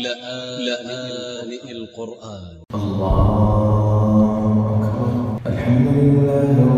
لآن القرآن. الله أكبر. الحمد لله